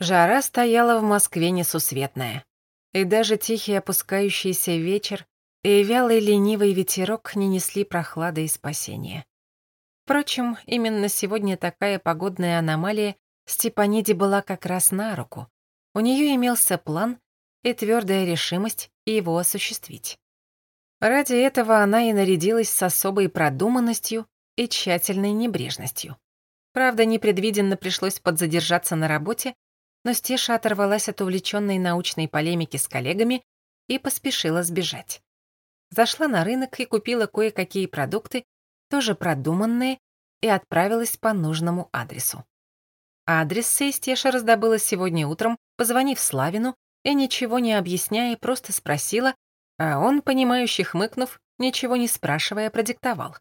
Жара стояла в Москве несусветная. И даже тихий опускающийся вечер и вялый ленивый ветерок не несли прохлады и спасения. Впрочем, именно сегодня такая погодная аномалия Степаниде была как раз на руку. У нее имелся план и твердая решимость его осуществить. Ради этого она и нарядилась с особой продуманностью и тщательной небрежностью. Правда, непредвиденно пришлось подзадержаться на работе, но Стеша оторвалась от увлеченной научной полемики с коллегами и поспешила сбежать. Зашла на рынок и купила кое-какие продукты, тоже продуманные, и отправилась по нужному адресу. Адрес сей Стеша раздобыла сегодня утром, позвонив Славину и, ничего не объясняя, просто спросила, а он, понимающе хмыкнув, ничего не спрашивая, продиктовал.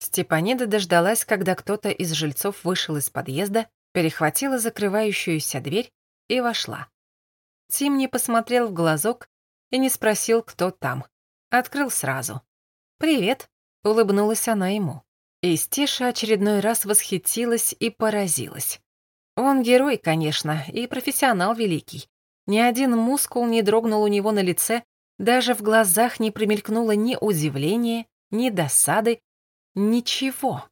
Степанида дождалась, когда кто-то из жильцов вышел из подъезда, перехватила закрывающуюся дверь и вошла. Тим не посмотрел в глазок и не спросил, кто там. Открыл сразу. «Привет», — улыбнулась она ему. И Стеша очередной раз восхитилась и поразилась. Он герой, конечно, и профессионал великий. Ни один мускул не дрогнул у него на лице, даже в глазах не промелькнуло ни удивления, ни досады, ничего.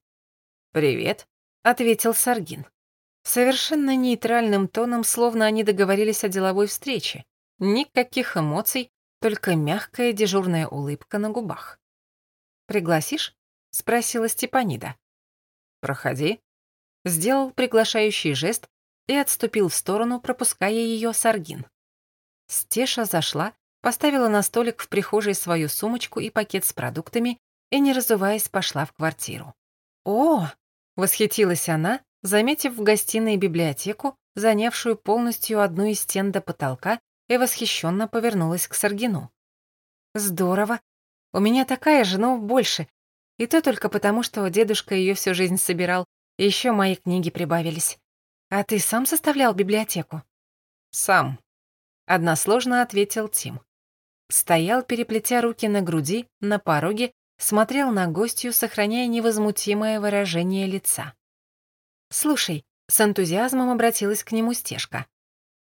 «Привет», — ответил Саргин. Совершенно нейтральным тоном, словно они договорились о деловой встрече. Никаких эмоций, только мягкая дежурная улыбка на губах. «Пригласишь?» — спросила Степанида. «Проходи». Сделал приглашающий жест и отступил в сторону, пропуская ее Саргин. Стеша зашла, поставила на столик в прихожей свою сумочку и пакет с продуктами и, не разуваясь, пошла в квартиру. «О!» — восхитилась она, заметив в гостиной библиотеку, занявшую полностью одну из стен до потолка, и восхищенно повернулась к Саргину. «Здорово. У меня такая же, но больше. И то только потому, что дедушка ее всю жизнь собирал, и еще мои книги прибавились. А ты сам составлял библиотеку?» «Сам», — односложно ответил Тим. Стоял, переплетя руки на груди, на пороге, смотрел на гостью, сохраняя невозмутимое выражение лица. «Слушай», — с энтузиазмом обратилась к нему стежка.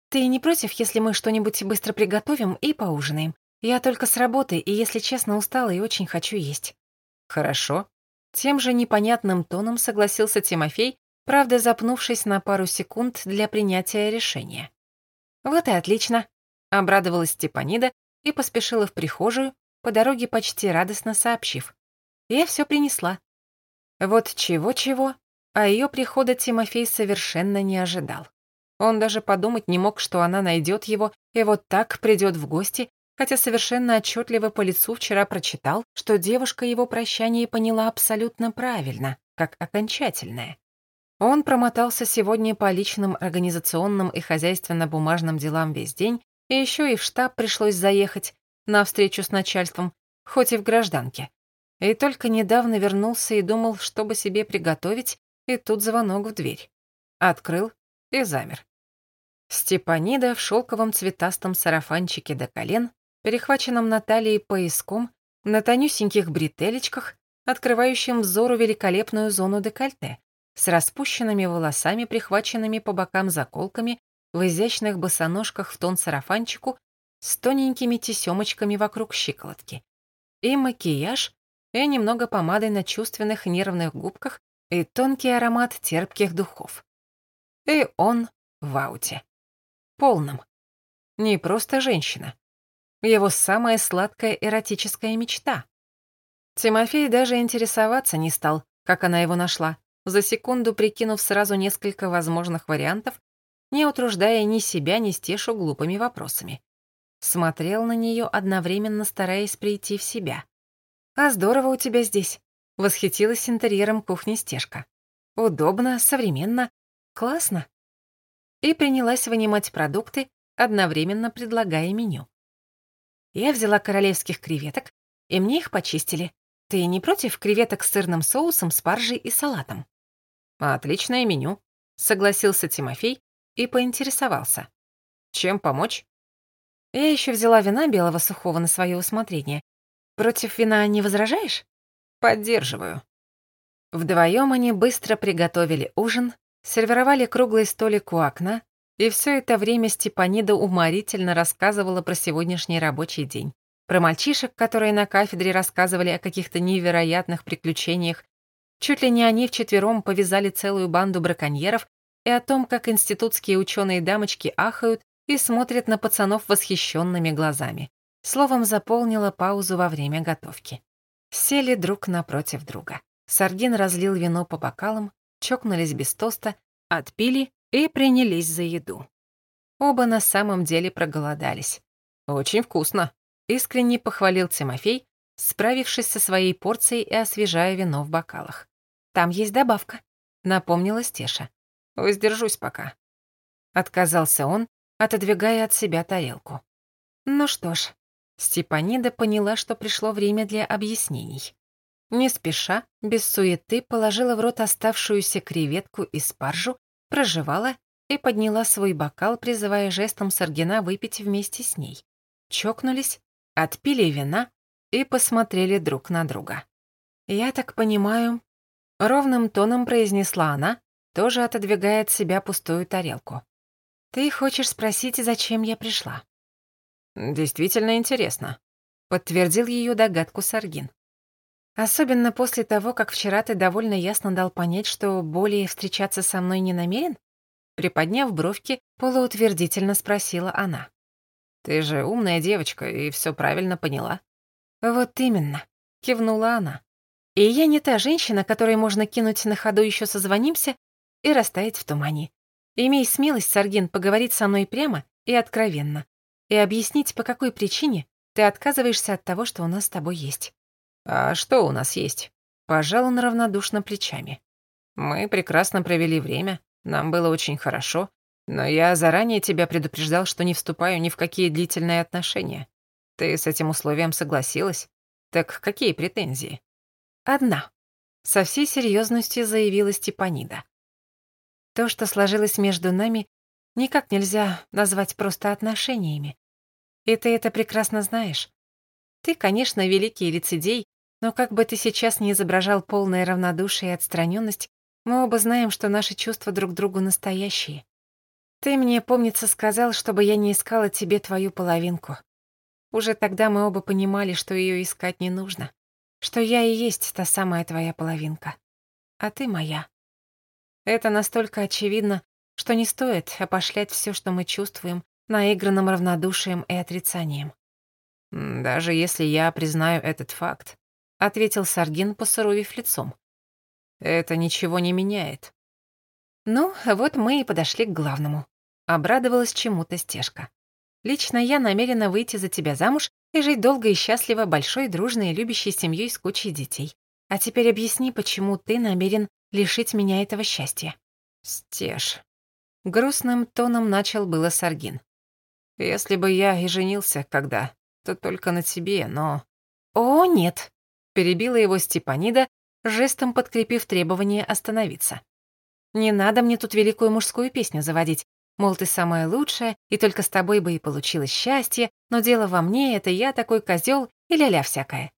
«Ты не против, если мы что-нибудь быстро приготовим и поужинаем? Я только с работы, и, если честно, устала и очень хочу есть». «Хорошо». Тем же непонятным тоном согласился Тимофей, правда запнувшись на пару секунд для принятия решения. «Вот и отлично», — обрадовалась Степанида и поспешила в прихожую, по дороге почти радостно сообщив. «Я все принесла». Вот чего-чего, а ее прихода Тимофей совершенно не ожидал. Он даже подумать не мог, что она найдет его и вот так придет в гости, хотя совершенно отчетливо по лицу вчера прочитал, что девушка его прощание поняла абсолютно правильно, как окончательное. Он промотался сегодня по личным организационным и хозяйственно-бумажным делам весь день, и еще и в штаб пришлось заехать на встречу с начальством, хоть и в гражданке. И только недавно вернулся и думал, чтобы себе приготовить, и тут звонок в дверь. Открыл и замер. Степанида в шелковом цветастом сарафанчике до колен, перехваченном на талии пояском, на тонюсеньких бретелечках, открывающим взору великолепную зону декольте, с распущенными волосами, прихваченными по бокам заколками, в изящных босоножках в тон сарафанчику, с тоненькими тесемочками вокруг щиколотки. И макияж, и немного помады на чувственных нервных губках, и тонкий аромат терпких духов. И он в ауте. Полном. Не просто женщина. Его самая сладкая эротическая мечта. Тимофей даже интересоваться не стал, как она его нашла, за секунду прикинув сразу несколько возможных вариантов, не утруждая ни себя, ни Стешу глупыми вопросами. Смотрел на нее, одновременно стараясь прийти в себя. «А здорово у тебя здесь. Восхитилась интерьером кухни Стежка. Удобно, современно, классно. И принялась вынимать продукты, одновременно предлагая меню. Я взяла королевских креветок, и мне их почистили. Ты не против креветок с сырным соусом, спаржей и салатом? Отличное меню, согласился Тимофей и поинтересовался. Чем помочь? Я еще взяла вина белого сухого на свое усмотрение. Против вина не возражаешь? Поддерживаю. Вдвоем они быстро приготовили ужин, сервировали круглый столик у окна, И все это время Степанида уморительно рассказывала про сегодняшний рабочий день. Про мальчишек, которые на кафедре рассказывали о каких-то невероятных приключениях. Чуть ли не они вчетвером повязали целую банду браконьеров и о том, как институтские ученые-дамочки ахают и смотрят на пацанов восхищенными глазами. Словом, заполнила паузу во время готовки. Сели друг напротив друга. Сардин разлил вино по бокалам, чокнулись без тоста, отпили и принялись за еду. Оба на самом деле проголодались. «Очень вкусно», — искренне похвалил Тимофей, справившись со своей порцией и освежая вино в бокалах. «Там есть добавка», — напомнила Стеша. «Воздержусь пока». Отказался он, отодвигая от себя тарелку. Ну что ж, Степанида поняла, что пришло время для объяснений. Не спеша, без суеты, положила в рот оставшуюся креветку и спаржу, прожевала и подняла свой бокал, призывая жестом Саргина выпить вместе с ней. Чокнулись, отпили вина и посмотрели друг на друга. «Я так понимаю...» Ровным тоном произнесла она, тоже отодвигая от себя пустую тарелку. «Ты хочешь спросить, зачем я пришла?» «Действительно интересно», — подтвердил ее догадку Саргин. «Особенно после того, как вчера ты довольно ясно дал понять, что более встречаться со мной не намерен?» Приподняв бровки, полуутвердительно спросила она. «Ты же умная девочка и все правильно поняла». «Вот именно», — кивнула она. «И я не та женщина, которой можно кинуть на ходу еще созвонимся и растаять в тумане. Имей смелость, Саргин, поговорить со мной прямо и откровенно и объяснить, по какой причине ты отказываешься от того, что у нас с тобой есть». «А что у нас есть?» Пожал он равнодушно плечами. «Мы прекрасно провели время, нам было очень хорошо, но я заранее тебя предупреждал, что не вступаю ни в какие длительные отношения. Ты с этим условием согласилась? Так какие претензии?» «Одна», — со всей серьезностью заявила Степанида. «То, что сложилось между нами, никак нельзя назвать просто отношениями. И ты это прекрасно знаешь. Ты, конечно, великий лицедей, но как бы ты сейчас не изображал полное равнодушие и отстраненность, мы оба знаем, что наши чувства друг другу настоящие. Ты мне, помнится, сказал, чтобы я не искала тебе твою половинку. Уже тогда мы оба понимали, что ее искать не нужно, что я и есть та самая твоя половинка, а ты моя. Это настолько очевидно, что не стоит опошлять все, что мы чувствуем, наигранным равнодушием и отрицанием. «Даже если я признаю этот факт», — ответил Саргин, посуровив лицом. «Это ничего не меняет». «Ну, вот мы и подошли к главному», — обрадовалась чему-то стежка. «Лично я намерена выйти за тебя замуж и жить долго и счастливо большой, дружной и любящей семьей с кучей детей. А теперь объясни, почему ты намерен лишить меня этого счастья». «Стеж», Грустным тоном начал было Саргин. «Если бы я и женился когда, то только на тебе, но...» «О, нет!» — перебила его Степанида, жестом подкрепив требование остановиться. «Не надо мне тут великую мужскую песню заводить, мол, ты самая лучшая, и только с тобой бы и получилось счастье, но дело во мне, это я такой козел и ля-ля всякое.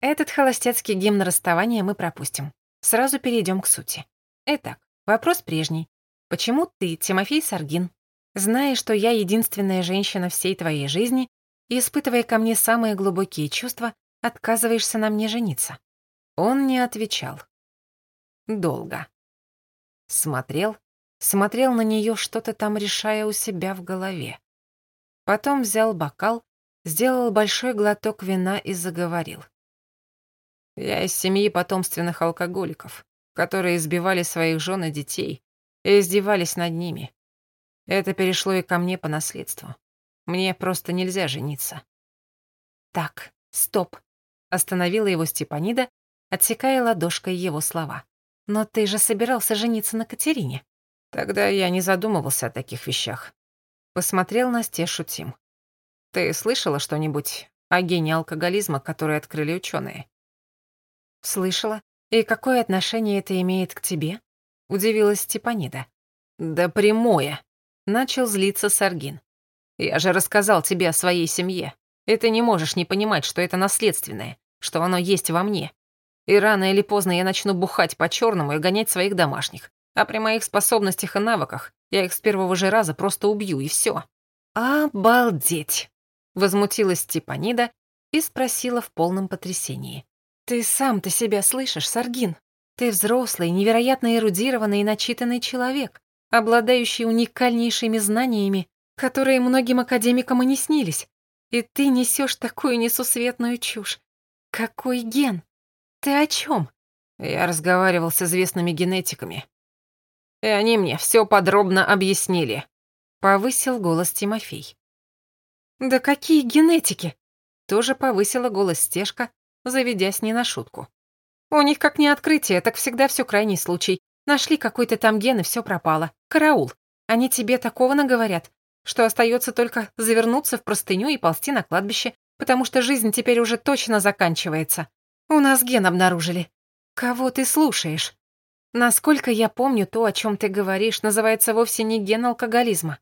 Этот холостяцкий гимн расставания мы пропустим. Сразу перейдем к сути. Итак, вопрос прежний. Почему ты, Тимофей Саргин, зная, что я единственная женщина всей твоей жизни и испытывая ко мне самые глубокие чувства, отказываешься на мне жениться?» Он не отвечал. Долго. Смотрел, смотрел на нее, что-то там решая у себя в голове. Потом взял бокал, сделал большой глоток вина и заговорил. «Я из семьи потомственных алкоголиков, которые избивали своих жен и детей, и издевались над ними. Это перешло и ко мне по наследству. Мне просто нельзя жениться. Так, стоп. Остановила его Степанида, отсекая ладошкой его слова. Но ты же собирался жениться на Катерине. Тогда я не задумывался о таких вещах. Посмотрел на Стешу Тим. Ты слышала что-нибудь о гене алкоголизма, который открыли ученые? Слышала. И какое отношение это имеет к тебе? — удивилась Степанида. «Да прямое!» — начал злиться Саргин. «Я же рассказал тебе о своей семье, и ты не можешь не понимать, что это наследственное, что оно есть во мне. И рано или поздно я начну бухать по черному и гонять своих домашних. А при моих способностях и навыках я их с первого же раза просто убью, и все. «Обалдеть!» — возмутилась Степанида и спросила в полном потрясении. «Ты сам-то себя слышишь, Саргин? Ты взрослый, невероятно эрудированный и начитанный человек, обладающий уникальнейшими знаниями, которые многим академикам и не снились. И ты несешь такую несусветную чушь. Какой ген? Ты о чем? Я разговаривал с известными генетиками. И они мне все подробно объяснили. Повысил голос Тимофей. Да какие генетики? Тоже повысила голос Стежка, заведясь не на шутку. У них как не открытие, так всегда все крайний случай. Нашли какой-то там ген, и все пропало. Караул. Они тебе такого наговорят, что остается только завернуться в простыню и ползти на кладбище, потому что жизнь теперь уже точно заканчивается. У нас ген обнаружили. Кого ты слушаешь? Насколько я помню, то, о чем ты говоришь, называется вовсе не ген алкоголизма.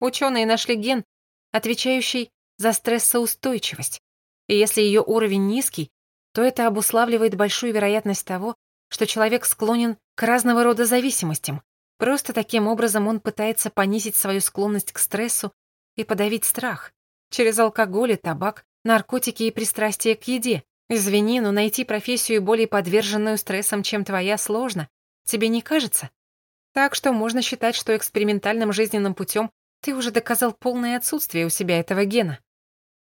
Ученые нашли ген, отвечающий за стрессоустойчивость. И если ее уровень низкий, то это обуславливает большую вероятность того, что человек склонен к разного рода зависимостям. Просто таким образом он пытается понизить свою склонность к стрессу и подавить страх. Через алкоголь и табак, наркотики и пристрастие к еде. Извини, но найти профессию более подверженную стрессам, чем твоя, сложно. Тебе не кажется? Так что можно считать, что экспериментальным жизненным путем ты уже доказал полное отсутствие у себя этого гена.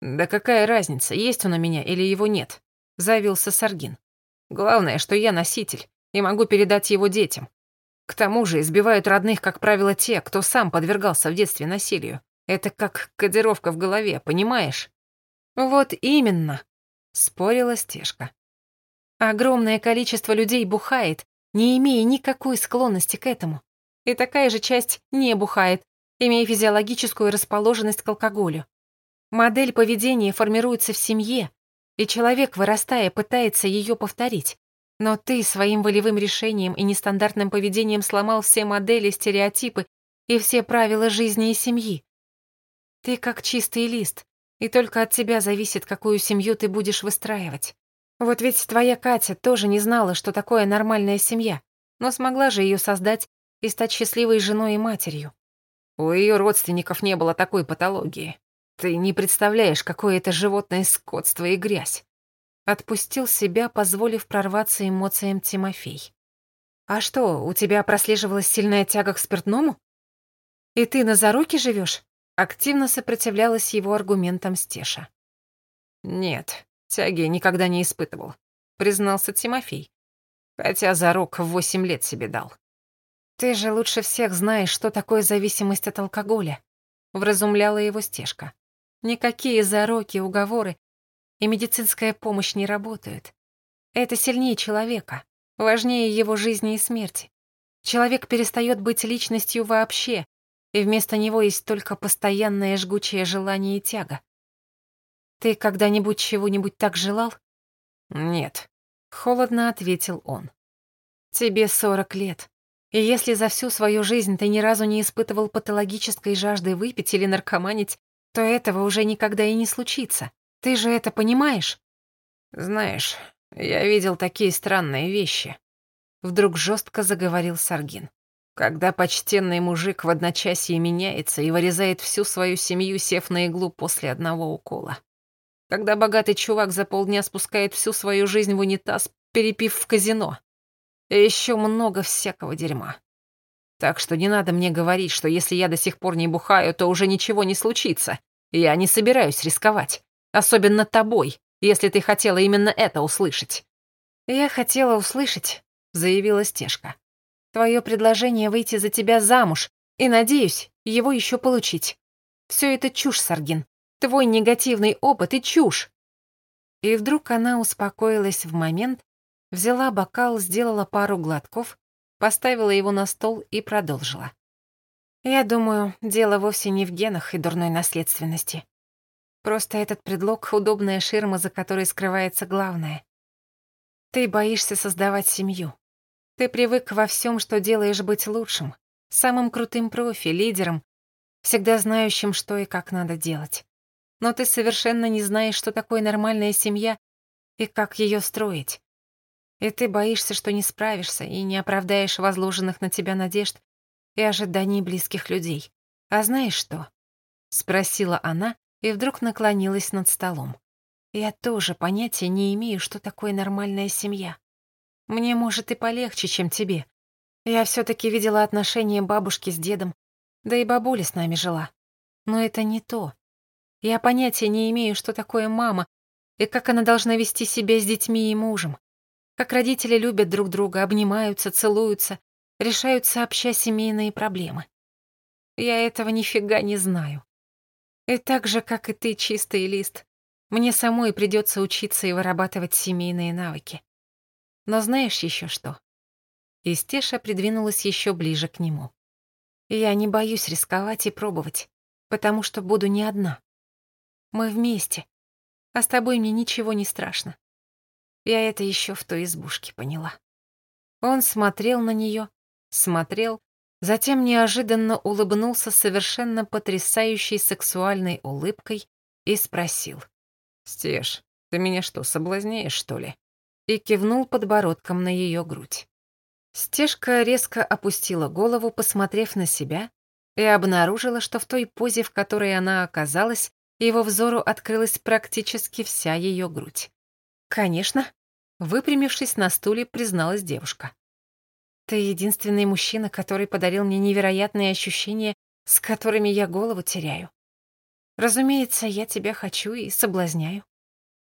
Да какая разница, есть он у меня или его нет? Завился Саргин. Главное, что я носитель и могу передать его детям. К тому же избивают родных, как правило, те, кто сам подвергался в детстве насилию. Это как кодировка в голове, понимаешь? Вот именно, спорила Стежка. Огромное количество людей бухает, не имея никакой склонности к этому. И такая же часть не бухает, имея физиологическую расположенность к алкоголю. Модель поведения формируется в семье, и человек, вырастая, пытается ее повторить. Но ты своим волевым решением и нестандартным поведением сломал все модели, стереотипы и все правила жизни и семьи. Ты как чистый лист, и только от тебя зависит, какую семью ты будешь выстраивать. Вот ведь твоя Катя тоже не знала, что такое нормальная семья, но смогла же ее создать и стать счастливой женой и матерью. У ее родственников не было такой патологии. Ты не представляешь, какое это животное скотство и грязь. Отпустил себя, позволив прорваться эмоциям Тимофей. А что, у тебя прослеживалась сильная тяга к спиртному? И ты на заруке живешь? Активно сопротивлялась его аргументам Стеша. Нет, тяги никогда не испытывал, признался Тимофей. Хотя зарок в восемь лет себе дал. Ты же лучше всех знаешь, что такое зависимость от алкоголя, вразумляла его Стешка. Никакие зароки, уговоры и медицинская помощь не работают. Это сильнее человека, важнее его жизни и смерти. Человек перестает быть личностью вообще, и вместо него есть только постоянное жгучее желание и тяга. Ты когда-нибудь чего-нибудь так желал? Нет, холодно ответил он. Тебе сорок лет. И если за всю свою жизнь ты ни разу не испытывал патологической жажды выпить или наркоманить, то этого уже никогда и не случится. Ты же это понимаешь? Знаешь, я видел такие странные вещи. Вдруг жестко заговорил Саргин. Когда почтенный мужик в одночасье меняется и вырезает всю свою семью, сев на иглу после одного укола. Когда богатый чувак за полдня спускает всю свою жизнь в унитаз, перепив в казино. И еще много всякого дерьма. Так что не надо мне говорить, что если я до сих пор не бухаю, то уже ничего не случится. Я не собираюсь рисковать. Особенно тобой, если ты хотела именно это услышать». «Я хотела услышать», — заявила Стежка. «Твое предложение выйти за тебя замуж, и, надеюсь, его еще получить. Все это чушь, Саргин. Твой негативный опыт и чушь». И вдруг она успокоилась в момент, взяла бокал, сделала пару глотков поставила его на стол и продолжила. «Я думаю, дело вовсе не в генах и дурной наследственности. Просто этот предлог — удобная ширма, за которой скрывается главное. Ты боишься создавать семью. Ты привык во всем, что делаешь, быть лучшим, самым крутым профи, лидером, всегда знающим, что и как надо делать. Но ты совершенно не знаешь, что такое нормальная семья и как ее строить. И ты боишься, что не справишься и не оправдаешь возложенных на тебя надежд и ожиданий близких людей. А знаешь что? Спросила она и вдруг наклонилась над столом. Я тоже понятия не имею, что такое нормальная семья. Мне, может, и полегче, чем тебе. Я все таки видела отношения бабушки с дедом, да и бабуля с нами жила. Но это не то. Я понятия не имею, что такое мама и как она должна вести себя с детьми и мужем. Как родители любят друг друга, обнимаются, целуются, решают сообща семейные проблемы. Я этого нифига не знаю. И так же, как и ты, чистый лист, мне самой придется учиться и вырабатывать семейные навыки. Но знаешь еще что? И Стеша придвинулась еще ближе к нему. Я не боюсь рисковать и пробовать, потому что буду не одна. Мы вместе, а с тобой мне ничего не страшно. Я это еще в той избушке поняла. Он смотрел на нее, смотрел, затем неожиданно улыбнулся совершенно потрясающей сексуальной улыбкой и спросил. «Стеж, ты меня что, соблазняешь, что ли?» И кивнул подбородком на ее грудь. Стежка резко опустила голову, посмотрев на себя, и обнаружила, что в той позе, в которой она оказалась, его взору открылась практически вся ее грудь. «Конечно», — выпрямившись на стуле, призналась девушка. «Ты единственный мужчина, который подарил мне невероятные ощущения, с которыми я голову теряю. Разумеется, я тебя хочу и соблазняю.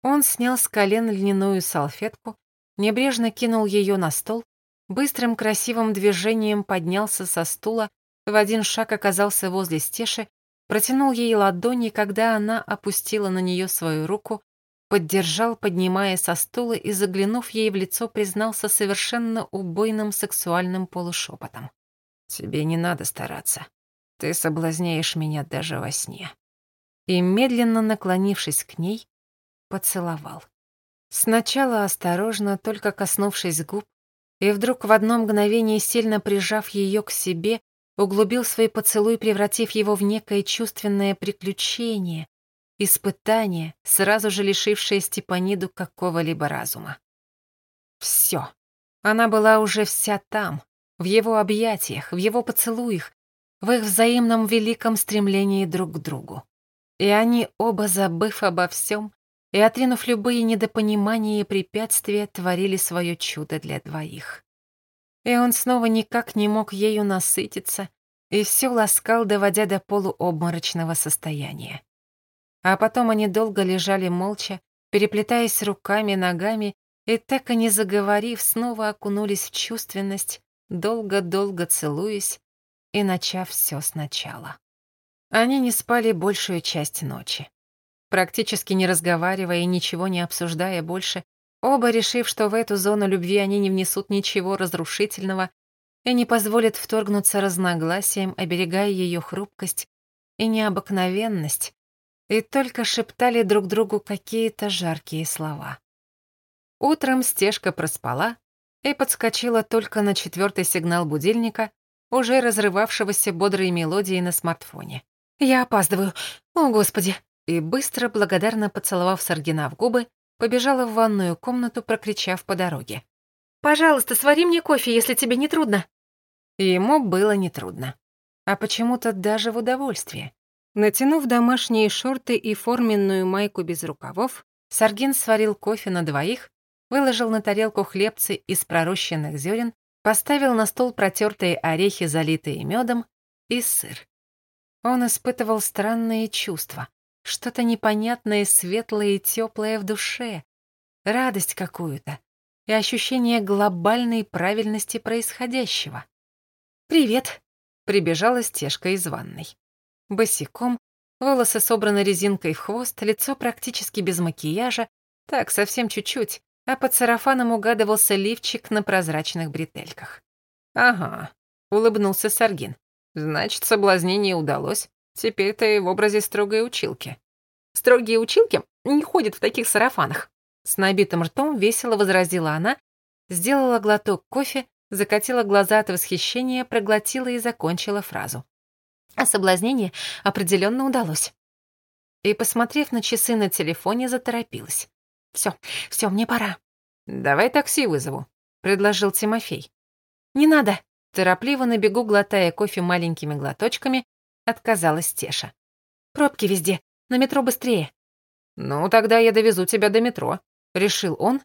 Он снял с колен льняную салфетку, небрежно кинул ее на стол, быстрым красивым движением поднялся со стула, в один шаг оказался возле стеши, протянул ей ладони, когда она опустила на нее свою руку, поддержал, поднимая со стула и, заглянув ей в лицо, признался совершенно убойным сексуальным полушепотом. «Тебе не надо стараться. Ты соблазняешь меня даже во сне» и, медленно наклонившись к ней, поцеловал. Сначала осторожно, только коснувшись губ, и вдруг в одно мгновение, сильно прижав ее к себе, углубил свой поцелуй, превратив его в некое чувственное приключение, испытание, сразу же лишившее Степаниду какого-либо разума. Все. Она была уже вся там, в его объятиях, в его поцелуях, в их взаимном великом стремлении друг к другу. И они оба, забыв обо всем и отринув любые недопонимания и препятствия, творили свое чудо для двоих. И он снова никак не мог ею насытиться и все ласкал, доводя до полуобморочного состояния. А потом они долго лежали молча, переплетаясь руками, ногами, и так и не заговорив, снова окунулись в чувственность, долго-долго целуясь и начав все сначала. Они не спали большую часть ночи. Практически не разговаривая и ничего не обсуждая больше, оба решив, что в эту зону любви они не внесут ничего разрушительного и не позволят вторгнуться разногласиям, оберегая ее хрупкость и необыкновенность, и только шептали друг другу какие-то жаркие слова. Утром стежка проспала и подскочила только на четвертый сигнал будильника, уже разрывавшегося бодрой мелодией на смартфоне. «Я опаздываю. О, Господи!» И быстро, благодарно поцеловав Саргина в губы, побежала в ванную комнату, прокричав по дороге. «Пожалуйста, свари мне кофе, если тебе не трудно». ему было нетрудно. А почему-то даже в удовольствие. Натянув домашние шорты и форменную майку без рукавов, Саргин сварил кофе на двоих, выложил на тарелку хлебцы из пророщенных зерен, поставил на стол протертые орехи, залитые медом, и сыр. Он испытывал странные чувства, что-то непонятное, светлое и теплое в душе, радость какую-то и ощущение глобальной правильности происходящего. «Привет!» — прибежала стежка из ванной. Босиком, волосы собраны резинкой в хвост, лицо практически без макияжа, так, совсем чуть-чуть, а под сарафаном угадывался лифчик на прозрачных бретельках. «Ага», — улыбнулся Саргин. Значит, соблазнение удалось. Теперь ты в образе строгой училки. Строгие училки не ходят в таких сарафанах. С набитым ртом весело возразила она, сделала глоток кофе, закатила глаза от восхищения, проглотила и закончила фразу. А соблазнение определенно удалось. И, посмотрев на часы на телефоне, заторопилась. Все, все, мне пора. «Давай такси вызову», — предложил Тимофей. «Не надо», — торопливо на бегу, глотая кофе маленькими глоточками, отказалась Теша. «Пробки везде, на метро быстрее». «Ну, тогда я довезу тебя до метро», — решил он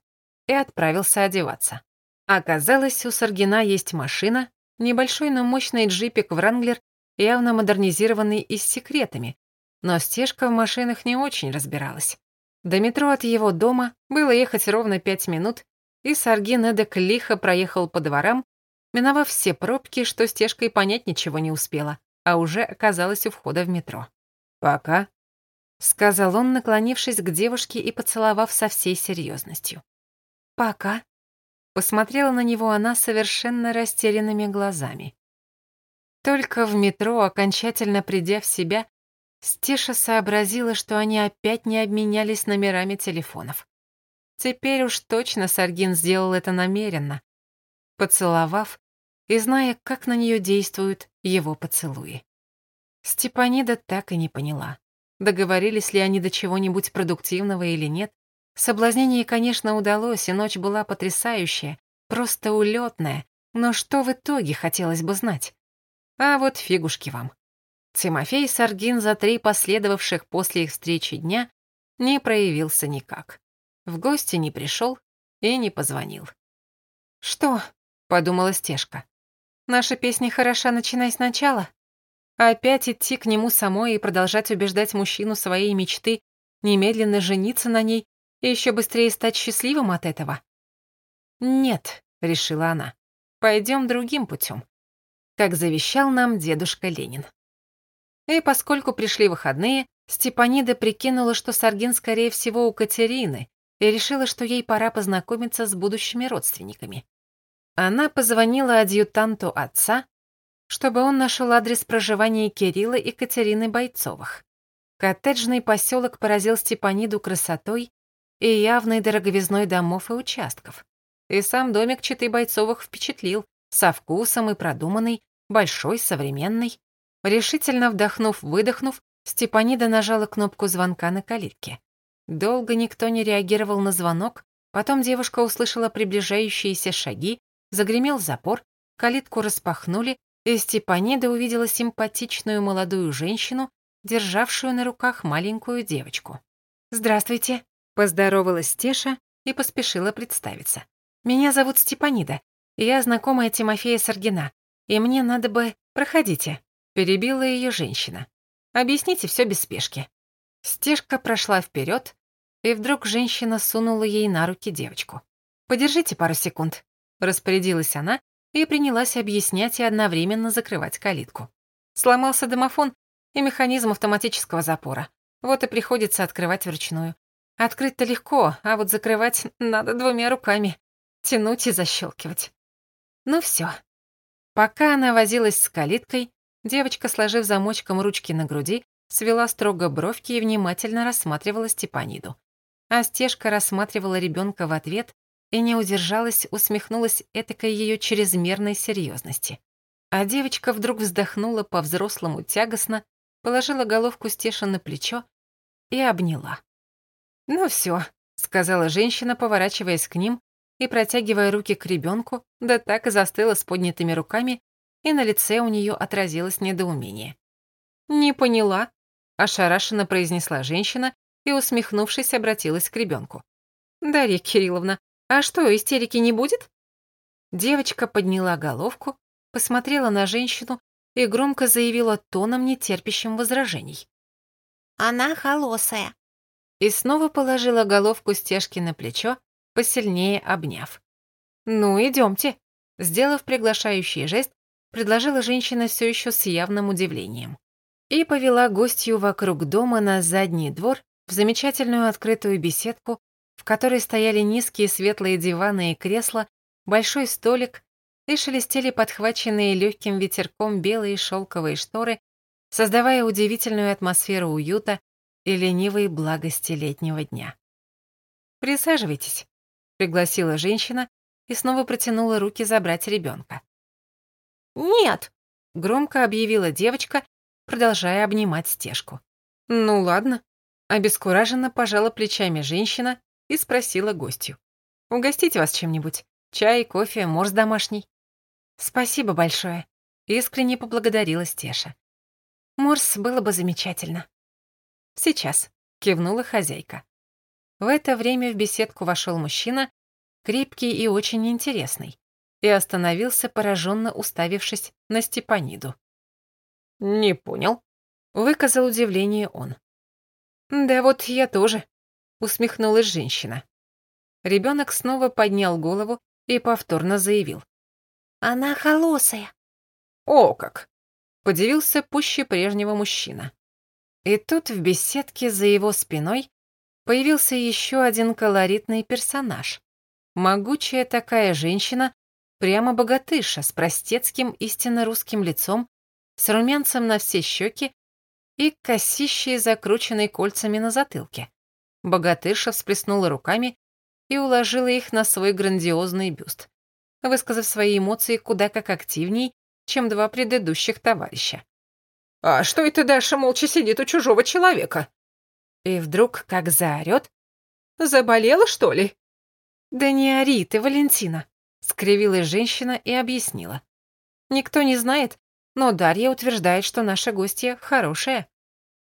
и отправился одеваться. Оказалось, у Саргина есть машина, небольшой, но мощный джипик Вранглер, явно модернизированный и с секретами, но стежка в машинах не очень разбиралась. До метро от его дома было ехать ровно пять минут, и Саргин эдак лихо проехал по дворам, миновав все пробки, что стежкой понять ничего не успела, а уже оказалась у входа в метро. «Пока», — сказал он, наклонившись к девушке и поцеловав со всей серьезностью. «Пока», — посмотрела на него она совершенно растерянными глазами. Только в метро, окончательно придя в себя, Стеша сообразила, что они опять не обменялись номерами телефонов. Теперь уж точно Саргин сделал это намеренно, поцеловав и зная, как на нее действуют его поцелуи. Степанида так и не поняла, договорились ли они до чего-нибудь продуктивного или нет. Соблазнение, конечно, удалось, и ночь была потрясающая, просто улетная, но что в итоге хотелось бы знать? А вот фигушки вам. Тимофей Саргин за три последовавших после их встречи дня не проявился никак. В гости не пришел и не позвонил. «Что?» — подумала Стежка. «Наша песня хороша, начиная сначала. Опять идти к нему самой и продолжать убеждать мужчину своей мечты, немедленно жениться на ней и еще быстрее стать счастливым от этого?» «Нет», — решила она, — «пойдем другим путем, как завещал нам дедушка Ленин». И поскольку пришли выходные, Степанида прикинула, что Саргин, скорее всего, у Катерины, и решила, что ей пора познакомиться с будущими родственниками. Она позвонила адъютанту отца, чтобы он нашел адрес проживания Кирилла и Катерины Бойцовых. Коттеджный поселок поразил Степаниду красотой и явной дороговизной домов и участков. И сам домик Читы Бойцовых впечатлил, со вкусом и продуманный, большой, современный, Решительно вдохнув-выдохнув, Степанида нажала кнопку звонка на калитке. Долго никто не реагировал на звонок, потом девушка услышала приближающиеся шаги, загремел запор, калитку распахнули, и Степанида увидела симпатичную молодую женщину, державшую на руках маленькую девочку. «Здравствуйте», — поздоровалась Теша и поспешила представиться. «Меня зовут Степанида, я знакомая Тимофея Саргина, и мне надо бы... Проходите». Перебила ее женщина. «Объясните все без спешки». Стежка прошла вперед, и вдруг женщина сунула ей на руки девочку. «Подержите пару секунд», — распорядилась она и принялась объяснять и одновременно закрывать калитку. Сломался домофон и механизм автоматического запора. Вот и приходится открывать вручную. Открыть-то легко, а вот закрывать надо двумя руками. Тянуть и защелкивать. Ну все. Пока она возилась с калиткой, Девочка, сложив замочком ручки на груди, свела строго бровки и внимательно рассматривала Степаниду. А Стежка рассматривала ребенка в ответ и не удержалась, усмехнулась этакой ее чрезмерной серьезности. А девочка вдруг вздохнула по-взрослому тягостно, положила головку Стеша на плечо и обняла. «Ну все», — сказала женщина, поворачиваясь к ним и протягивая руки к ребенку, да так и застыла с поднятыми руками, и на лице у нее отразилось недоумение. «Не поняла», — ошарашенно произнесла женщина и, усмехнувшись, обратилась к ребенку. «Дарья Кирилловна, а что, истерики не будет?» Девочка подняла головку, посмотрела на женщину и громко заявила тоном, нетерпящим возражений. «Она холосая». И снова положила головку стежки на плечо, посильнее обняв. «Ну, идемте», сделав приглашающий жест, предложила женщина все еще с явным удивлением. И повела гостью вокруг дома на задний двор в замечательную открытую беседку, в которой стояли низкие светлые диваны и кресла, большой столик и шелестели подхваченные легким ветерком белые шелковые шторы, создавая удивительную атмосферу уюта и ленивой благости летнего дня. «Присаживайтесь», — пригласила женщина и снова протянула руки забрать ребенка. «Нет!» — громко объявила девочка, продолжая обнимать стежку. «Ну ладно», — обескураженно пожала плечами женщина и спросила гостью. Угостить вас чем-нибудь? Чай, кофе, морс домашний?» «Спасибо большое», — искренне поблагодарила Стеша. «Морс было бы замечательно». «Сейчас», — кивнула хозяйка. В это время в беседку вошел мужчина, крепкий и очень интересный, и остановился, пораженно уставившись на Степаниду. «Не понял», — выказал удивление он. «Да вот я тоже», — усмехнулась женщина. Ребенок снова поднял голову и повторно заявил. «Она холосая». «О как!» — подивился пуще прежнего мужчина. И тут в беседке за его спиной появился еще один колоритный персонаж. Могучая такая женщина, прямо богатыша, с простецким истинно русским лицом, с румянцем на все щеки и косищей, закрученной кольцами на затылке. Богатырша всплеснула руками и уложила их на свой грандиозный бюст, высказав свои эмоции куда как активней, чем два предыдущих товарища. «А что это Даша молча сидит у чужого человека?» И вдруг как заорет. «Заболела, что ли?» «Да не ори ты, Валентина», — скривилась женщина и объяснила. «Никто не знает, но Дарья утверждает, что наша гостья хорошая».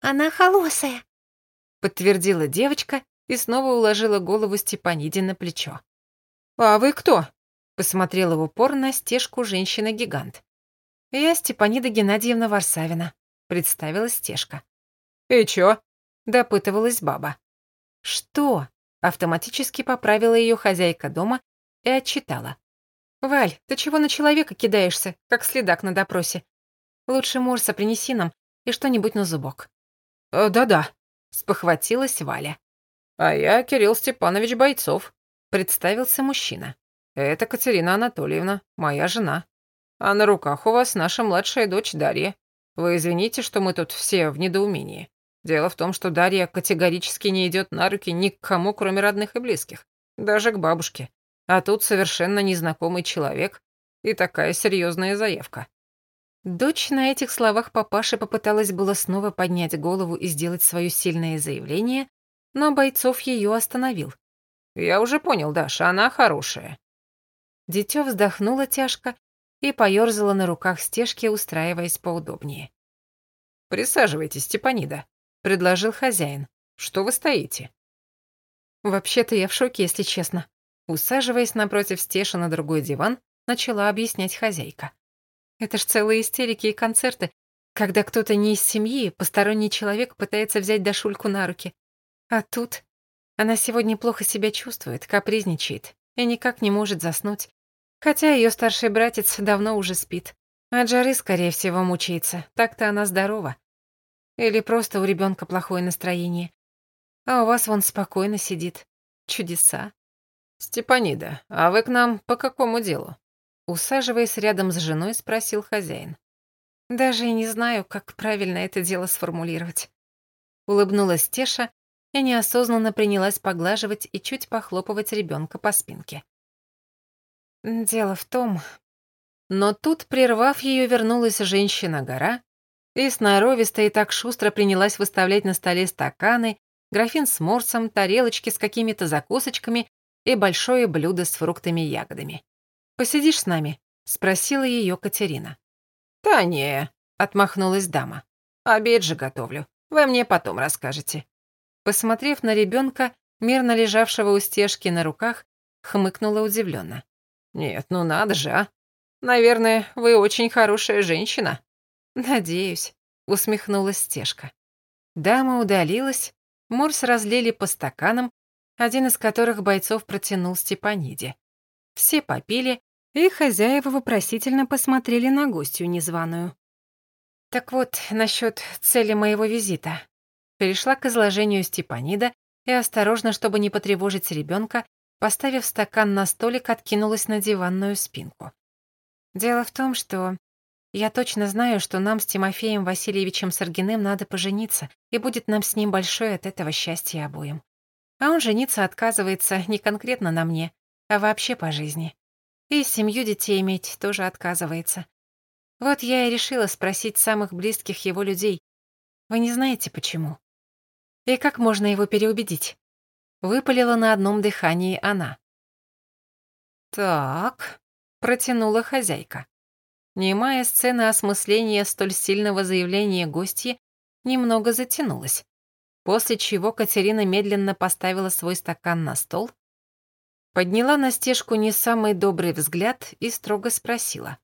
«Она холосая», — подтвердила девочка и снова уложила голову Степаниде на плечо. «А вы кто?» — посмотрела в упор на стежку женщина-гигант. «Я Степанида Геннадьевна Варсавина», — представила стежка. «И чё?» — допытывалась баба. «Что?» — автоматически поправила ее хозяйка дома и отчитала. «Валь, ты чего на человека кидаешься, как следак на допросе? Лучше морса принеси нам и что-нибудь на зубок». «Э, «Да-да», — спохватилась Валя. «А я Кирилл Степанович Бойцов», — представился мужчина. «Это Катерина Анатольевна, моя жена. А на руках у вас наша младшая дочь Дарья. Вы извините, что мы тут все в недоумении. Дело в том, что Дарья категорически не идет на руки ни к кому, кроме родных и близких. Даже к бабушке. А тут совершенно незнакомый человек и такая серьезная заявка. Дочь на этих словах папаши попыталась было снова поднять голову и сделать свое сильное заявление, но Бойцов ее остановил. «Я уже понял, Даша, она хорошая». Дитё вздохнула тяжко и поёрзала на руках стежки, устраиваясь поудобнее. «Присаживайтесь, Степанида», — предложил хозяин. «Что вы стоите?» «Вообще-то я в шоке, если честно». Усаживаясь напротив Стеши на другой диван, начала объяснять хозяйка. Это ж целые истерики и концерты, когда кто-то не из семьи, посторонний человек пытается взять Дашульку на руки. А тут она сегодня плохо себя чувствует, капризничает и никак не может заснуть. Хотя ее старший братец давно уже спит. От жары, скорее всего, мучается. Так-то она здорова. Или просто у ребенка плохое настроение. А у вас вон спокойно сидит. Чудеса. «Степанида, а вы к нам по какому делу?» Усаживаясь рядом с женой, спросил хозяин. Даже и не знаю, как правильно это дело сформулировать. Улыбнулась Теша и неосознанно принялась поглаживать и чуть похлопывать ребенка по спинке. Дело в том... Но тут, прервав ее, вернулась женщина-гора и сноровисто и так шустро принялась выставлять на столе стаканы, графин с морсом, тарелочки с какими-то закусочками и большое блюдо с фруктами и ягодами. «Посидишь с нами?» — спросила ее Катерина. «Да не», — отмахнулась дама. «Обед же готовлю. Вы мне потом расскажете». Посмотрев на ребенка, мирно лежавшего у стежки на руках, хмыкнула удивленно. «Нет, ну надо же, а. Наверное, вы очень хорошая женщина». «Надеюсь», — усмехнулась стежка. Дама удалилась, Морс разлили по стаканам, один из которых бойцов протянул Степаниде. Все попили, и хозяева вопросительно посмотрели на гостью незваную. «Так вот, насчет цели моего визита». Перешла к изложению Степанида и осторожно, чтобы не потревожить ребенка, поставив стакан на столик, откинулась на диванную спинку. «Дело в том, что я точно знаю, что нам с Тимофеем Васильевичем Саргиным надо пожениться, и будет нам с ним большое от этого счастье обоим. А он жениться отказывается не конкретно на мне, а вообще по жизни. И семью детей иметь тоже отказывается. Вот я и решила спросить самых близких его людей. Вы не знаете, почему? И как можно его переубедить? Выпалила на одном дыхании она. «Так», — протянула хозяйка. Немая сцена осмысления столь сильного заявления гостьи немного затянулась, после чего Катерина медленно поставила свой стакан на стол, подняла на стежку не самый добрый взгляд и строго спросила.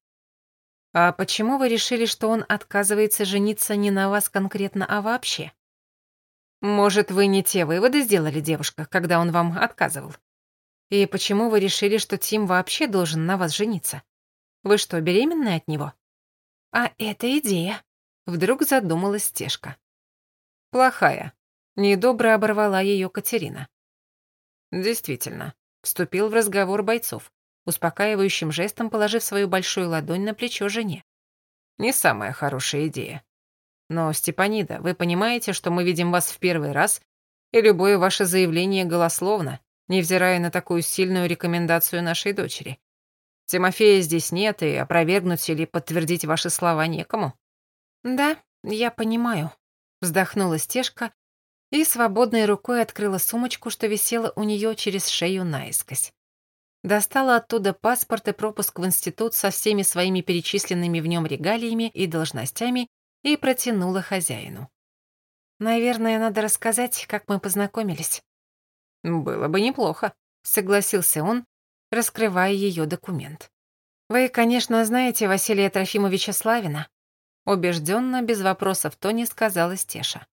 «А почему вы решили, что он отказывается жениться не на вас конкретно, а вообще? Может, вы не те выводы сделали, девушка, когда он вам отказывал? И почему вы решили, что Тим вообще должен на вас жениться? Вы что, беременны от него?» «А это идея», — вдруг задумалась Стежка. «Плохая», — недобро оборвала ее Катерина. «Действительно», — вступил в разговор бойцов, успокаивающим жестом положив свою большую ладонь на плечо жене. «Не самая хорошая идея. Но, Степанида, вы понимаете, что мы видим вас в первый раз, и любое ваше заявление голословно, невзирая на такую сильную рекомендацию нашей дочери. Тимофея здесь нет, и опровергнуть или подтвердить ваши слова некому». «Да, я понимаю», — вздохнула Стежка и свободной рукой открыла сумочку, что висела у нее через шею наискось. Достала оттуда паспорт и пропуск в институт со всеми своими перечисленными в нем регалиями и должностями и протянула хозяину. «Наверное, надо рассказать, как мы познакомились». «Было бы неплохо», — согласился он, раскрывая ее документ. «Вы, конечно, знаете Василия Трофимовича Славина?» Убежденно, без вопросов в тоне сказала Стеша.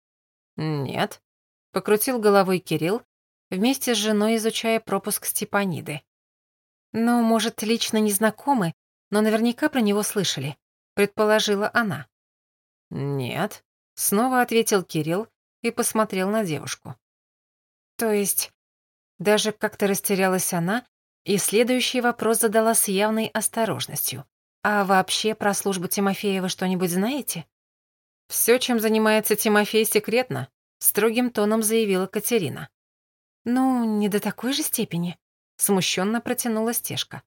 «Нет», — покрутил головой Кирилл, вместе с женой изучая пропуск Степаниды. «Ну, может, лично не знакомы, но наверняка про него слышали», — предположила она. «Нет», — снова ответил Кирилл и посмотрел на девушку. «То есть...» Даже как-то растерялась она, и следующий вопрос задала с явной осторожностью. «А вообще про службу Тимофея вы что-нибудь знаете?» «Все, чем занимается Тимофей, секретно», — строгим тоном заявила Катерина. «Ну, не до такой же степени», — смущенно протянула стежка.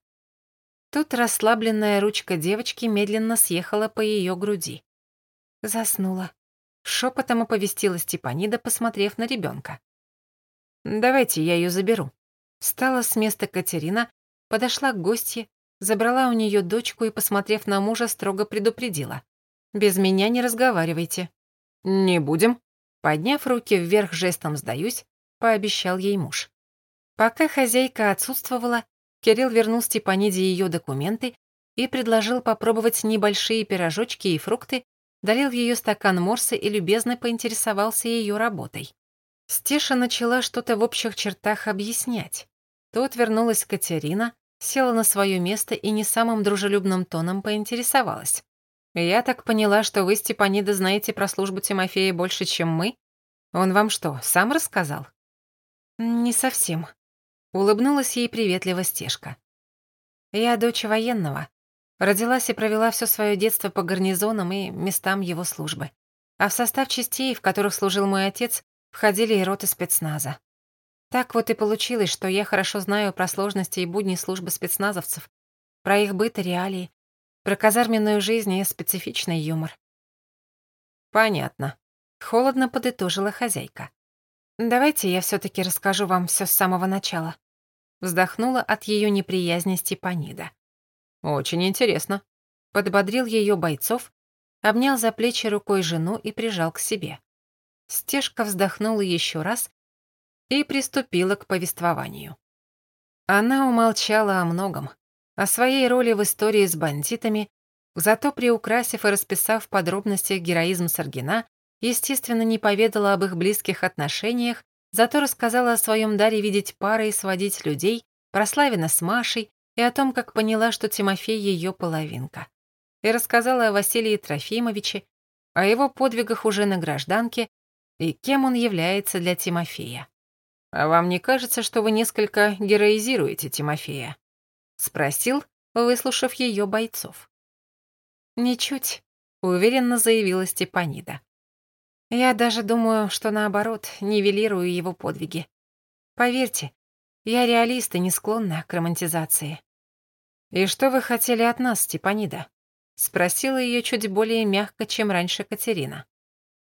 Тут расслабленная ручка девочки медленно съехала по ее груди. Заснула. Шепотом оповестила Степанида, посмотрев на ребенка. «Давайте я ее заберу», Встала с места Катерина, подошла к гостье, забрала у нее дочку и, посмотрев на мужа, строго предупредила. «Без меня не разговаривайте». «Не будем». Подняв руки вверх жестом «сдаюсь», пообещал ей муж. Пока хозяйка отсутствовала, Кирилл вернул Степаниде ее документы и предложил попробовать небольшие пирожочки и фрукты, долил ее стакан морса и любезно поинтересовался ее работой. Стеша начала что-то в общих чертах объяснять. Тут вернулась Катерина, села на свое место и не самым дружелюбным тоном поинтересовалась. «Я так поняла, что вы, Степанида, знаете про службу Тимофея больше, чем мы? Он вам что, сам рассказал?» «Не совсем», — улыбнулась ей приветливо Стешка. «Я дочь военного. Родилась и провела все свое детство по гарнизонам и местам его службы. А в состав частей, в которых служил мой отец, входили и роты спецназа. Так вот и получилось, что я хорошо знаю про сложности и будни службы спецназовцев, про их быт и реалии, про казарменную жизнь и специфичный юмор. Понятно. Холодно подытожила хозяйка. Давайте я все таки расскажу вам все с самого начала. Вздохнула от ее неприязни Степанида. Очень интересно. Подбодрил ее бойцов, обнял за плечи рукой жену и прижал к себе. Стежка вздохнула еще раз и приступила к повествованию. Она умолчала о многом, о своей роли в истории с бандитами, зато приукрасив и расписав в подробностях героизм Саргина, естественно, не поведала об их близких отношениях, зато рассказала о своем даре видеть пары и сводить людей, про Славина с Машей и о том, как поняла, что Тимофей ее половинка. И рассказала о Василии Трофимовиче, о его подвигах уже на гражданке и кем он является для Тимофея. «А вам не кажется, что вы несколько героизируете Тимофея?» — спросил, выслушав ее бойцов. «Ничуть», — уверенно заявила Степанида. «Я даже думаю, что наоборот, нивелирую его подвиги. Поверьте, я реалист и не склонна к романтизации». «И что вы хотели от нас, Степанида?» — спросила ее чуть более мягко, чем раньше Катерина.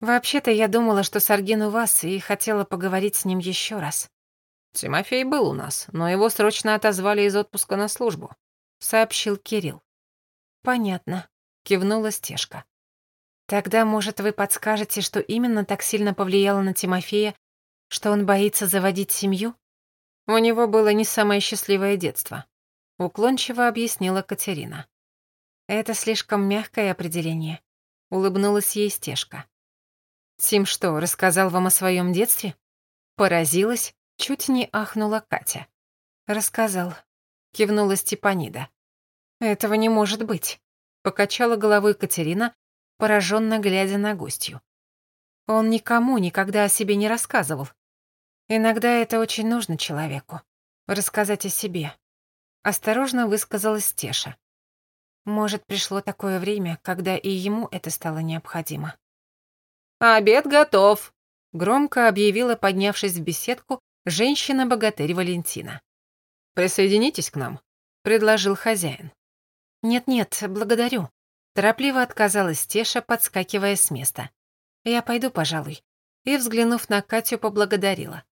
Вообще-то я думала, что Саргин у вас, и хотела поговорить с ним еще раз. Тимофей был у нас, но его срочно отозвали из отпуска на службу», — сообщил Кирилл. «Понятно», — кивнула Стежка. «Тогда, может, вы подскажете, что именно так сильно повлияло на Тимофея, что он боится заводить семью?» У него было не самое счастливое детство, уклончиво объяснила Катерина. Это слишком мягкое определение, улыбнулась ей Стежка. Тим что, рассказал вам о своем детстве? Поразилась, чуть не ахнула Катя. Рассказал, кивнула Степанида. Этого не может быть, покачала головой Катерина, пораженно глядя на гостью. Он никому никогда о себе не рассказывал. Иногда это очень нужно человеку. Рассказать о себе. Осторожно высказалась Теша. Может, пришло такое время, когда и ему это стало необходимо. «Обед готов», — громко объявила, поднявшись в беседку, женщина-богатырь Валентина. «Присоединитесь к нам», — предложил хозяин. «Нет-нет, благодарю», — торопливо отказалась Теша, подскакивая с места. «Я пойду, пожалуй», и, взглянув на Катю, поблагодарила.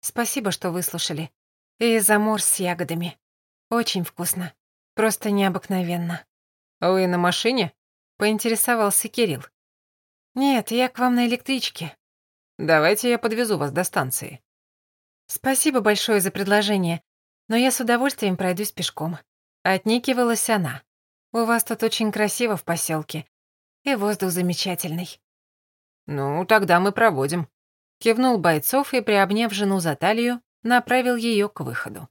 Спасибо, что выслушали. И за морс с ягодами. Очень вкусно. Просто необыкновенно. Вы на машине? Поинтересовался Кирилл. Нет, я к вам на электричке. Давайте я подвезу вас до станции. Спасибо большое за предложение, но я с удовольствием пройдусь пешком. Отникивалась она. У вас тут очень красиво в поселке, и воздух замечательный. Ну, тогда мы проводим. Кивнул Бойцов и, приобняв жену за талию, направил ее к выходу.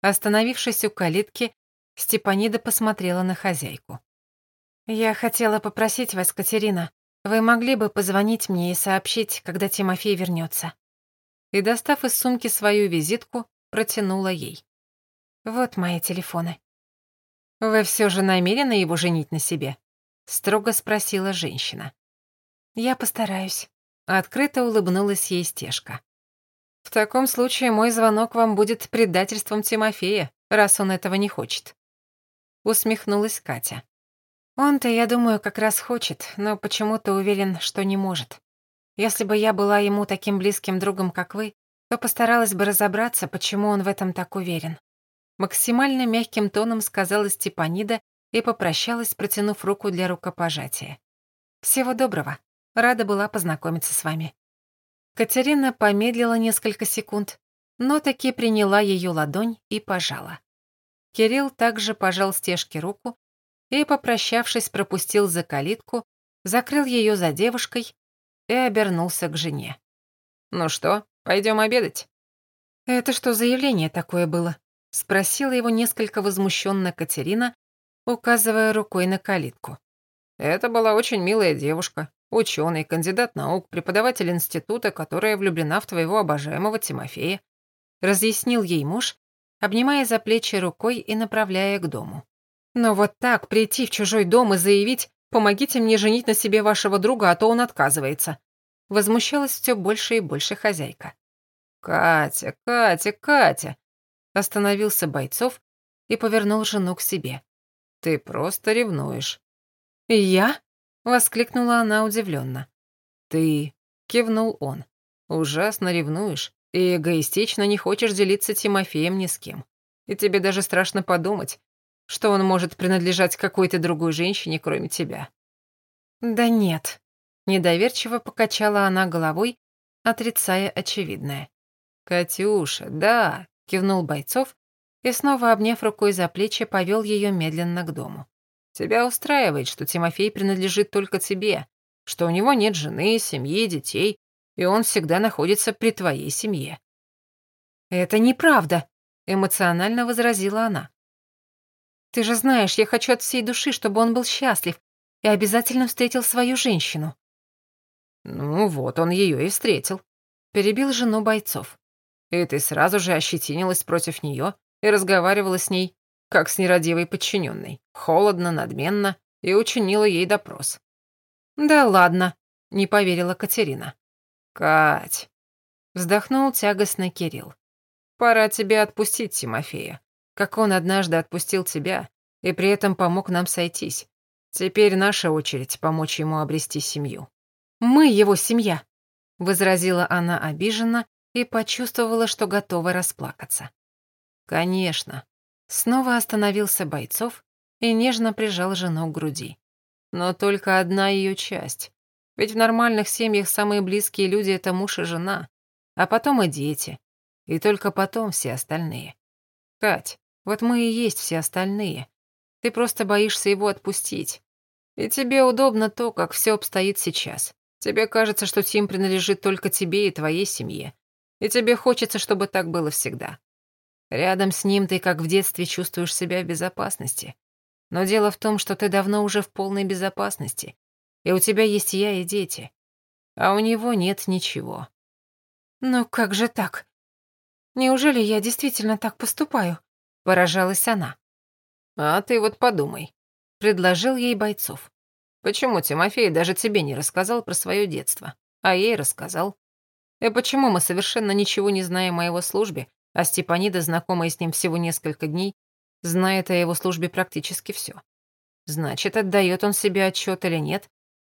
Остановившись у калитки, Степанида посмотрела на хозяйку. «Я хотела попросить вас, Катерина, вы могли бы позвонить мне и сообщить, когда Тимофей вернется. И, достав из сумки свою визитку, протянула ей. «Вот мои телефоны». «Вы все же намерены его женить на себе?» — строго спросила женщина. «Я постараюсь», Открыто улыбнулась ей стежка. «В таком случае мой звонок вам будет предательством Тимофея, раз он этого не хочет». Усмехнулась Катя. «Он-то, я думаю, как раз хочет, но почему-то уверен, что не может. Если бы я была ему таким близким другом, как вы, то постаралась бы разобраться, почему он в этом так уверен». Максимально мягким тоном сказала Степанида и попрощалась, протянув руку для рукопожатия. «Всего доброго». Рада была познакомиться с вами». Катерина помедлила несколько секунд, но таки приняла ее ладонь и пожала. Кирилл также пожал стежке руку и, попрощавшись, пропустил за калитку, закрыл ее за девушкой и обернулся к жене. «Ну что, пойдем обедать?» «Это что за явление такое было?» — спросила его несколько возмущенно Катерина, указывая рукой на калитку. «Это была очень милая девушка. Ученый, кандидат наук, преподаватель института, которая влюблена в твоего обожаемого Тимофея. Разъяснил ей муж, обнимая за плечи рукой и направляя к дому. Но вот так прийти в чужой дом и заявить «помогите мне женить на себе вашего друга, а то он отказывается», возмущалась все больше и больше хозяйка. «Катя, Катя, Катя!» Остановился Бойцов и повернул жену к себе. «Ты просто ревнуешь». «Я?» — воскликнула она удивленно. «Ты...» — кивнул он. «Ужасно ревнуешь и эгоистично не хочешь делиться Тимофеем ни с кем. И тебе даже страшно подумать, что он может принадлежать какой-то другой женщине, кроме тебя». «Да нет», — недоверчиво покачала она головой, отрицая очевидное. «Катюша, да», — кивнул Бойцов и, снова обняв рукой за плечи, повел ее медленно к дому. Тебя устраивает, что Тимофей принадлежит только тебе, что у него нет жены, семьи, детей, и он всегда находится при твоей семье». «Это неправда», — эмоционально возразила она. «Ты же знаешь, я хочу от всей души, чтобы он был счастлив и обязательно встретил свою женщину». «Ну вот, он ее и встретил», — перебил жену бойцов. «И ты сразу же ощетинилась против нее и разговаривала с ней, как с нерадивой подчиненной, холодно, надменно, и учинила ей допрос. «Да ладно», — не поверила Катерина. «Кать», — вздохнул тягостно Кирилл. «Пора тебе отпустить Тимофея, как он однажды отпустил тебя и при этом помог нам сойтись. Теперь наша очередь помочь ему обрести семью». «Мы его семья», — возразила она обиженно и почувствовала, что готова расплакаться. Конечно. Снова остановился Бойцов и нежно прижал жену к груди. Но только одна ее часть. Ведь в нормальных семьях самые близкие люди — это муж и жена, а потом и дети, и только потом все остальные. Кать, вот мы и есть все остальные. Ты просто боишься его отпустить. И тебе удобно то, как все обстоит сейчас. Тебе кажется, что Тим принадлежит только тебе и твоей семье. И тебе хочется, чтобы так было всегда. Рядом с ним ты, как в детстве, чувствуешь себя в безопасности. Но дело в том, что ты давно уже в полной безопасности, и у тебя есть я и дети. А у него нет ничего. «Ну как же так? Неужели я действительно так поступаю?» — поражалась она. «А ты вот подумай», — предложил ей Бойцов. «Почему Тимофей даже тебе не рассказал про свое детство, а ей рассказал? И почему мы совершенно ничего не знаем о его службе, а Степанида, знакомая с ним всего несколько дней, знает о его службе практически все? Значит, отдает он себе отчет или нет,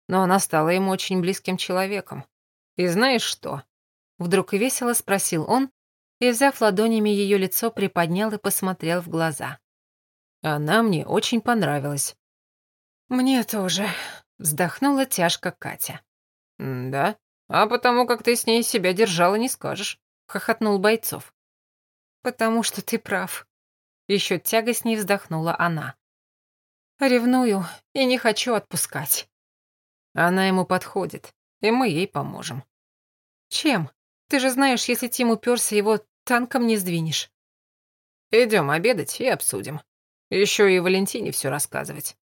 но она стала ему очень близким человеком. И знаешь что?» Вдруг весело спросил он, и, взяв ладонями ее лицо, приподнял и посмотрел в глаза. Она мне очень понравилась. «Мне тоже», — вздохнула тяжко Катя. «Да? А потому как ты с ней себя держала, не скажешь», — хохотнул Бойцов. «Потому что ты прав», — еще тягостней вздохнула она. «Ревную и не хочу отпускать». Она ему подходит, и мы ей поможем. «Чем? Ты же знаешь, если Тим уперся, его танком не сдвинешь». Идем обедать и обсудим. Еще и Валентине все рассказывать.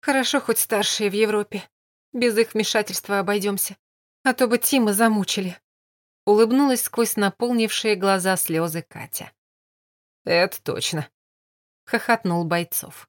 Хорошо, хоть старшие в Европе. Без их вмешательства обойдемся. А то бы Тима замучили. Улыбнулась сквозь наполнившие глаза слезы Катя. Это точно. Хохотнул Бойцов.